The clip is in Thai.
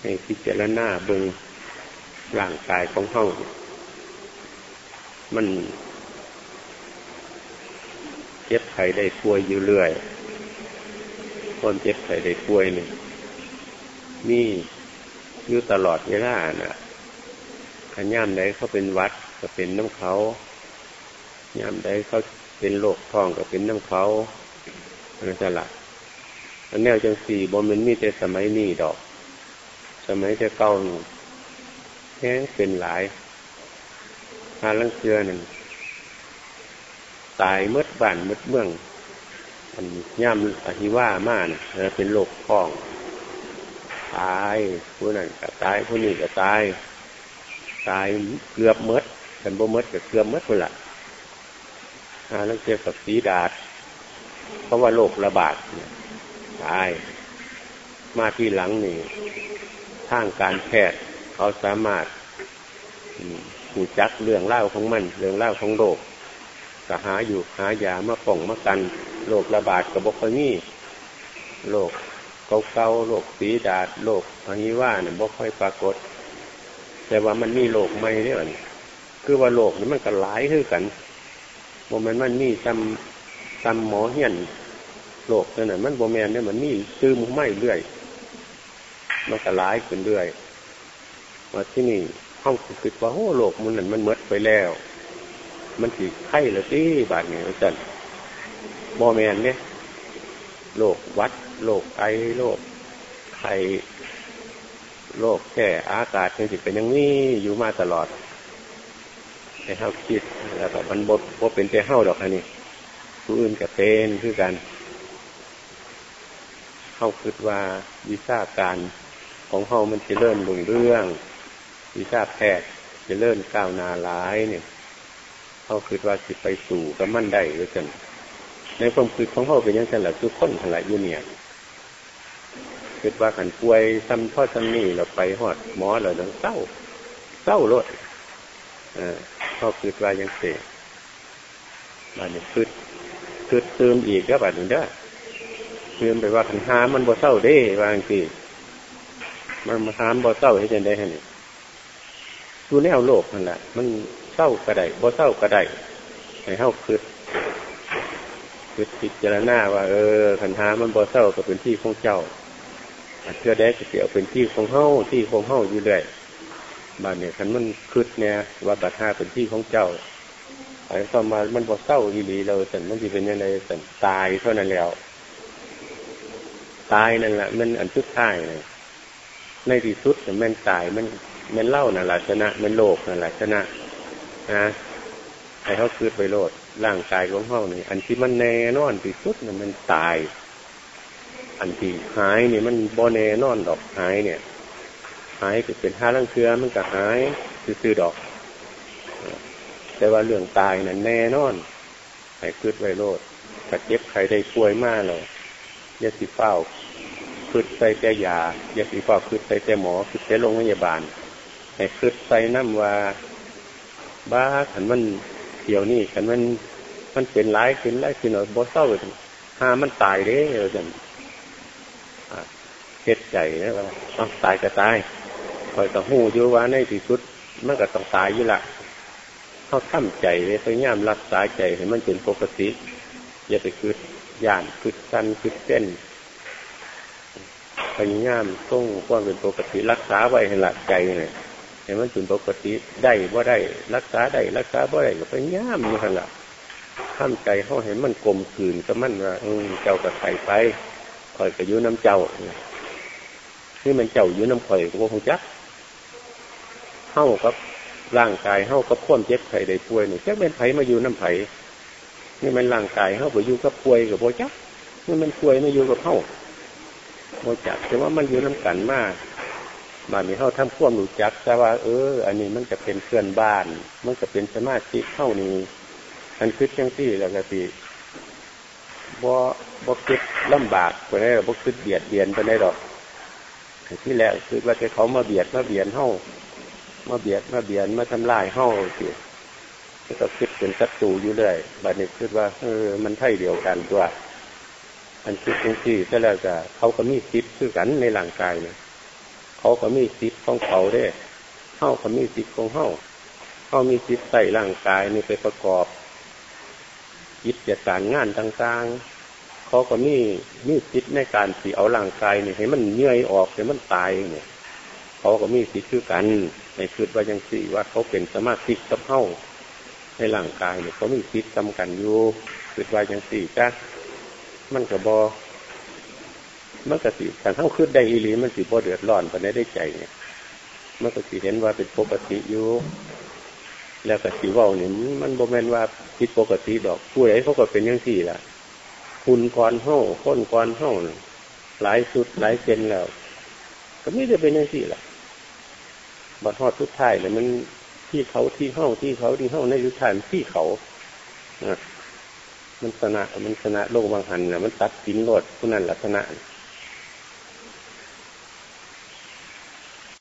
ให้พิจารณาเบิงร่างกายของเฮามันเจ็บไข้ได้ป่วยอยู่เรื่อยคนเจ็บไข้ได้ป่วยนี่มีอยู่ตลอดเวลาน่ะขย่ามใดเขาเป็นวัดก็เป็นน้ำเขาย่ามใดเขาเป็นโรคท้องก็เป็นน้ำเขาอันจะละ อันแนวจังสี่บนมันมีแต่สมัยนี้ดอก สมัยจะเก่าแห้งเป็นหลายทาลังเชือหนึ่งตายมื่อบ้านมื่อเมืองอันย่ำอหิว่ามานะเป็นโรคท้องตายผู้นั้นก็ตายผู้นี้ก็ตาย ตายเกือบมดกันบ่มดก็เกือบมดคนละทาลังเชือกับสีดาดเพราะว่าโรคระบาดเนี่ย ตาย มาที่หลังนี่ทางการแพทย์เขาสามารถหูจักเรื่องเล่าของมัน เรื่องเล่าของโรคก็หาอยู่หายามาป้องมากันโรคระบาดกับบกนี่โรคเกาๆโรคสีดาดโรคอันนี้ว่าเนี่ยบ่ค่อยปรากฏ แต่ว่ามันมีโรคไม่เนี่ยคือว่าโรคนี่มันก็หลายขึ้นกันโมมันมันมีตำตำหมอเฮียน โรคนั่นน่ะมันโบแมนเนี่ยมันมีซึมไม่เรื่อย มันก็หลายขึ้นเรื่อยมาที่นี่ห้องคิดว่าโอ้โลกมันนั่นมันเมดไปแล้ว มันสีไข้ละที่บาดเนี่ยอาจารย์บอแมนเนี่ยโรควัดโรคไอโรคไข้โรคแค่อากาศยังสิเป็นอย่างนี้อยู่มาตลอดให้เฮาคิดแล้วก็มันบดบดเป็นแต่เฮาดอกอันนี้ผู้อื่นกับเป็นคือกัน เฮาคิดว่าวิชาการของเฮามันจะเริ่มลงเรื่อง วิชาแพทย์จะเริ่มก้าวนาร้ายเนี่ยเขาคิดว่าสิไปสู่กับมั่นได้หรือกันในความคิดของเขาเป็นยังไงล่ะคือคนทลายอยู่เนี่ยคิดว่าขันป่วยซ้ำพ่อซ้ำนี่เราไปหอดหมอเราต้องเศร้าเศร้ารถเออขาคิดว่ายังเสียบาดนี้คิดคิดเติมอีกก็บาดนี้ได้ เติมไปว่าขันหามันบ่เศร้าได้บางทีมันมาหามบ่เศร้าให้เจนได้ให้นี่ดูแนวโลกนั่นแหละมันเศร้ากระไดบ่เศร้ากระไดให้เข้าคืดคืดพิจารณาว่า เออขันหามันบ่เศร้าก็เป็นที่ของเจ้าเชื่อได้จะเสียเป็นที่ของเฮ้าที่ของเฮ้าอยู่เลยบ้านเนี่ยขันมันคืดเนี่ยว่าบัตรห้าเป็นที่ของเจ้าไอ้ต่อมามันบ่เศร้าอีหลีเราสันมันจะเป็นยังไงสันตายเท่านั้นแล้ว ตายนั่นแหละมันอันสุดท้ายเลยในที่สุดมันตายมันมันเล่าน่ะละชนะมันโลกน่ะละชนะนะให้เขาคืดไปโลดร่างกายของเขานี่อันที่มันแน่นอนที่สุดน่ะมันตาย อันที่หายนี่มันบอแน่นอนดอกหายเนี่ย หายจะเป็นท่าลังเชื้อมันก็หายซื้อดอก แต่ว่าเรื่องตายนั่นแน่นอนให้คืดไว้โลดถ้าเจ็บใครได้ป่วยมากเลย ยาสีเฝ้าคืดใส่แต่ยายาสีเฝ้าคืดใส่แต่หมอคืดใส่โรงพยาบาลให้คืดใส่น้ำว่าบ้าขันมันเกี่ยวนี่ขันมันมันเป็นร้ายขึ้นร้ายขึ้นหน่อยบ่เศร้าเลยหามันตายเด้เออจันเฮ็ดใจนะว่าต้องตายก็ตายคอยกับหูอยู่ว่าในที่สุดมันก็ต้องตายอยู่ละเขาทำใจเลยพยายามรักษาใจให้มันเป็นปกติ อย่าไปคืด ย่านคืดสันคืดเส้นพยายามต้องความเป็นปกติรักษาไว้ให้หลักใจเนี่ยเห็นมันเป็นปกติได้ว่าได้ รักษาได้รักษาบ่ได้ก็ไปย่ามอยู่ขนาดข้ามใจเขาเห็นมันกลมขืนก็มันว่าเออเจ้ากับไข่ไปคอยกับยุน้ำเจ้านี่มันเจ้ายุน้ำข่อยก็คงจักเข้ากับร่างกายเข้ากับพ้นเจ็บไข่ได้ป่วยเนี่ยแค่เป็นไผ่มาอยู่น้ำไผ่ นี่มันร่างกายเข้าไปอยู่กับป่วยกับโบจักนี่มันป่วยมาอยู่กับเข้าโบจักแต่ว่ามันอยู่น้ำกันมากบานนี้เขาทำควมรู้จักแต่ว่า เออ อันนี้มันจะเป็นเพื่อนบ้าน มันจะเป็นสมาชิกเข้านี้อันคิดยังที่แล้วก็ตีบ่บ่คิดลำบากไปได้บ่คิดเบียดเบียนไปได้หรอกที่แรกคือว่าเขามาเบียดมาเบียนเข้ามาเบียดมาเบียนมาทำลายเข้าสิ ก็คิดเป็นศัตรูอยู่เลยบัดนี้คิดว่าเออมันไท่เดียวกันตัวอันคิดจริงๆก็แล้วจะเขาก็มีสิทธิ์คือกันในร่างกายเนี่ยเขาก็มีสิทธิ์ของเขาได้เฮ้าก็มีสิทธิ์ของเฮ้าเขามีสิทธิ์ใส่ร่างกายนี่ไปประกอบกิจการงานต่างๆ เขาก็มีมีสิทธิ์ในการสีเอาร่างกายนี่ให้มันเนื่อยออกให้มันตายเนี่ย เขาก็มีสิทธิ์คือกันในคืดว่ายังสี่ว่าเขาเป็นสมาธิกับเฮ้า ในร่างกายเนี่ยเขามีสิทธิ์จำกันอยู่คืดว่ายังสี่จ้ะมันก็บอมันก็สิการทั้งคืดได้อีหลีมันสิบ่เดือดร้อนไปได้ได้ใจเนี่ยมันก็สิเห็นว่าเป็นปกติอยู่แล้วก็สีว่าเนี่ยมันบ่แม่นว่าผิดปกติดอกผู้ใดเขาก็เป็นยังสี่ละคุณกรเฮ้าค้นกรเฮ้าหลายสุดหลายเซนแล้ว ก็ไม่ได้เป็นยังสี่ละบัดทอดทุกท่ายเลยมัน ที่เขาที่เฮ้าที่เขาที่เฮ้าในยุทธานที่เขานะมันชนะมันชนะโลกบางหันนะมันตัดสินโลดผู้นั้นลักษณะ